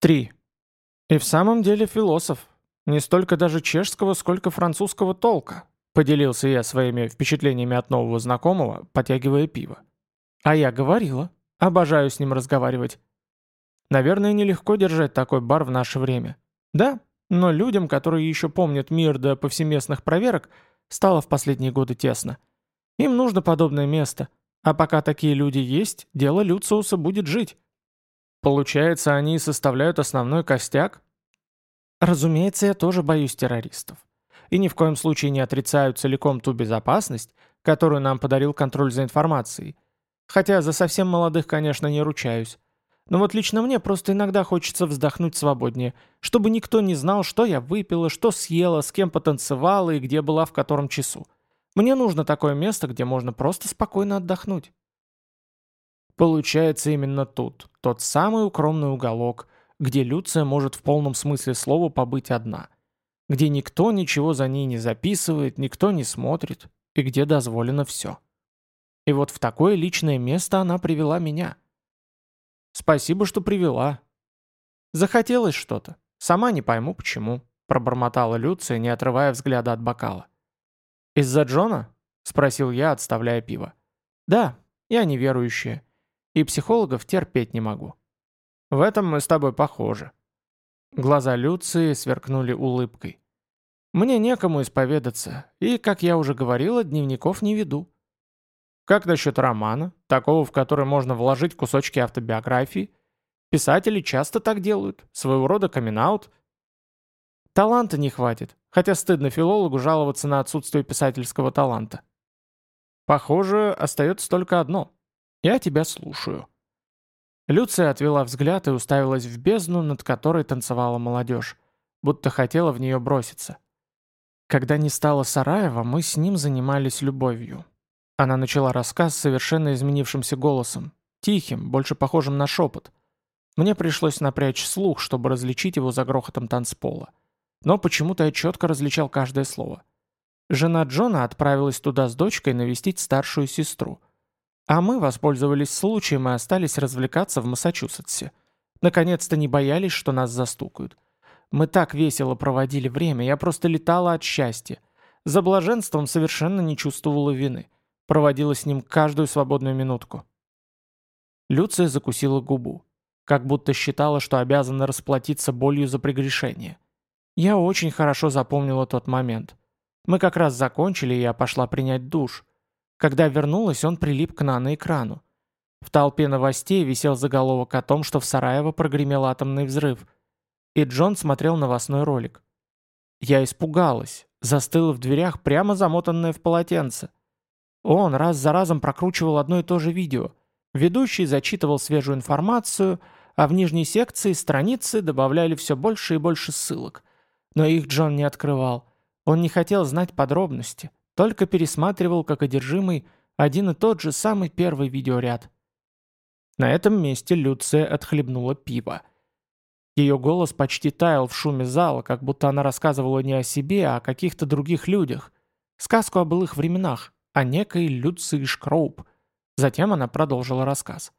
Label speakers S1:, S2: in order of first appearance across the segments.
S1: 3. И в самом деле философ. Не столько даже чешского, сколько французского толка, поделился я своими впечатлениями от нового знакомого, потягивая пиво. А я говорила. Обожаю с ним разговаривать. Наверное, нелегко держать такой бар в наше время. Да, но людям, которые еще помнят мир до повсеместных проверок, стало в последние годы тесно. Им нужно подобное место. А пока такие люди есть, дело Люциуса будет жить. Получается, они составляют основной костяк? Разумеется, я тоже боюсь террористов. И ни в коем случае не отрицаю целиком ту безопасность, которую нам подарил контроль за информацией. Хотя за совсем молодых, конечно, не ручаюсь. Но вот лично мне просто иногда хочется вздохнуть свободнее, чтобы никто не знал, что я выпила, что съела, с кем потанцевала и где была в котором часу. Мне нужно такое место, где можно просто спокойно отдохнуть. Получается именно тут, тот самый укромный уголок, где Люция может в полном смысле слова побыть одна. Где никто ничего за ней не записывает, никто не смотрит, и где дозволено все. И вот в такое личное место она привела меня. Спасибо, что привела. Захотелось что-то. Сама не пойму, почему, пробормотала Люция, не отрывая взгляда от бокала. «Из-за Джона?» — спросил я, отставляя пиво. «Да, я неверующая. И психологов терпеть не могу». «В этом мы с тобой похожи». Глаза Люции сверкнули улыбкой. «Мне некому исповедаться, и, как я уже говорила, дневников не веду». «Как насчет романа, такого, в который можно вложить кусочки автобиографии?» Писатели часто так делают, своего рода камин -аут. Таланта не хватит, хотя стыдно филологу жаловаться на отсутствие писательского таланта. Похоже, остается только одно. Я тебя слушаю. Люция отвела взгляд и уставилась в бездну, над которой танцевала молодежь, будто хотела в нее броситься. Когда не стало Сараева, мы с ним занимались любовью. Она начала рассказ совершенно изменившимся голосом, тихим, больше похожим на шепот. Мне пришлось напрячь слух, чтобы различить его за грохотом танцпола. Но почему-то я четко различал каждое слово. Жена Джона отправилась туда с дочкой навестить старшую сестру. А мы воспользовались случаем и остались развлекаться в Массачусетсе. Наконец-то не боялись, что нас застукают. Мы так весело проводили время, я просто летала от счастья. За блаженством совершенно не чувствовала вины. Проводила с ним каждую свободную минутку. Люция закусила губу, как будто считала, что обязана расплатиться болью за прегрешение. Я очень хорошо запомнила тот момент. Мы как раз закончили, и я пошла принять душ. Когда вернулась, он прилип к наноэкрану. В толпе новостей висел заголовок о том, что в Сараево прогремел атомный взрыв. И Джон смотрел новостной ролик. Я испугалась, застыла в дверях, прямо замотанная в полотенце. Он раз за разом прокручивал одно и то же видео. Ведущий зачитывал свежую информацию, а в нижней секции страницы добавляли все больше и больше ссылок. Но их Джон не открывал. Он не хотел знать подробности, только пересматривал, как одержимый, один и тот же самый первый видеоряд. На этом месте Люция отхлебнула пиво. Ее голос почти таял в шуме зала, как будто она рассказывала не о себе, а о каких-то других людях. Сказку о былых временах, о некой Люции Шкроуп. Затем она продолжила рассказ.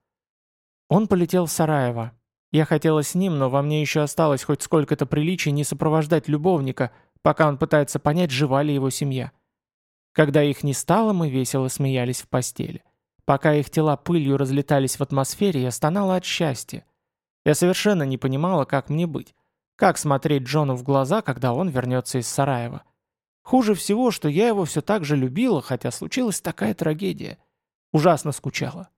S1: Он полетел в Сараево, я хотела с ним, но во мне еще осталось хоть сколько-то приличий не сопровождать любовника, пока он пытается понять, жива ли его семья. Когда их не стало, мы весело смеялись в постели. Пока их тела пылью разлетались в атмосфере, я стонала от счастья. Я совершенно не понимала, как мне быть. Как смотреть Джону в глаза, когда он вернется из Сараева. Хуже всего, что я его все так же любила, хотя случилась такая трагедия. Ужасно скучала.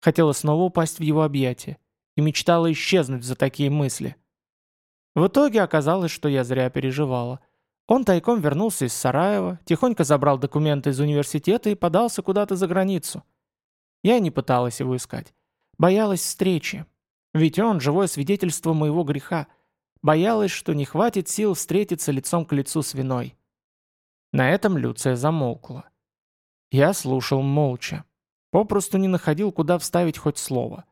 S1: Хотела снова упасть в его объятия и мечтала исчезнуть за такие мысли. В итоге оказалось, что я зря переживала. Он тайком вернулся из Сараева, тихонько забрал документы из университета и подался куда-то за границу. Я не пыталась его искать. Боялась встречи. Ведь он – живое свидетельство моего греха. Боялась, что не хватит сил встретиться лицом к лицу с виной. На этом Люция замолкла. Я слушал молча. Попросту не находил, куда вставить хоть слово.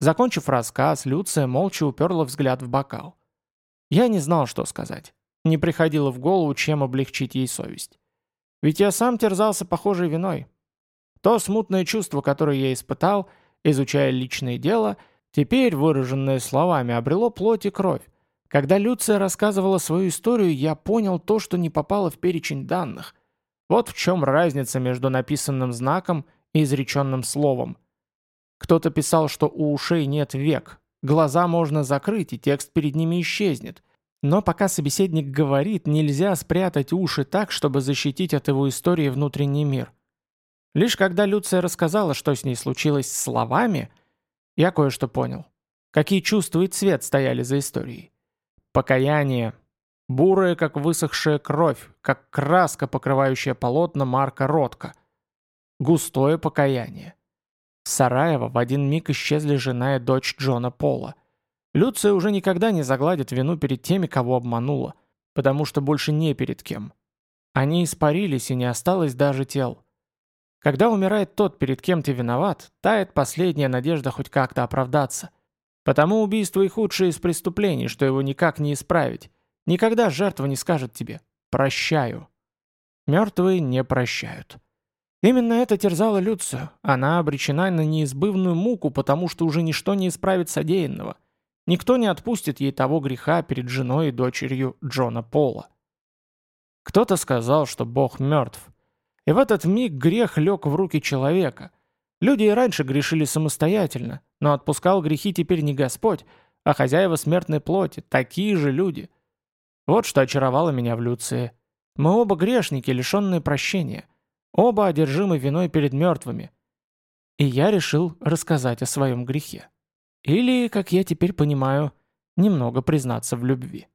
S1: Закончив рассказ, Люция молча уперла взгляд в бокал. Я не знал, что сказать. Не приходило в голову, чем облегчить ей совесть. Ведь я сам терзался похожей виной. То смутное чувство, которое я испытал, изучая личное дело, теперь выраженное словами, обрело плоть и кровь. Когда Люция рассказывала свою историю, я понял то, что не попало в перечень данных. Вот в чем разница между написанным знаком и изреченным словом. Кто-то писал, что у ушей нет век, глаза можно закрыть, и текст перед ними исчезнет. Но пока собеседник говорит, нельзя спрятать уши так, чтобы защитить от его истории внутренний мир. Лишь когда Люция рассказала, что с ней случилось словами, я кое-что понял. Какие чувства и цвет стояли за историей. Покаяние. Бурое, как высохшая кровь, как краска, покрывающая полотна Марка Ротко. Густое покаяние. Сараева в один миг исчезли жена и дочь Джона Пола. Люция уже никогда не загладит вину перед теми, кого обманула, потому что больше не перед кем. Они испарились, и не осталось даже тел. Когда умирает тот, перед кем ты виноват, тает последняя надежда хоть как-то оправдаться. Потому убийство и худшее из преступлений, что его никак не исправить. Никогда жертва не скажет тебе «прощаю». Мертвые не прощают. Именно это терзало Люцию. Она обречена на неизбывную муку, потому что уже ничто не исправит содеянного. Никто не отпустит ей того греха перед женой и дочерью Джона Пола. Кто-то сказал, что Бог мертв. И в этот миг грех лег в руки человека. Люди и раньше грешили самостоятельно, но отпускал грехи теперь не Господь, а хозяева смертной плоти, такие же люди. Вот что очаровало меня в Люции. Мы оба грешники, лишенные прощения. Оба одержимы виной перед мертвыми. И я решил рассказать о своем грехе. Или, как я теперь понимаю, немного признаться в любви.